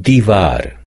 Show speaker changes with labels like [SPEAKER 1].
[SPEAKER 1] Divar.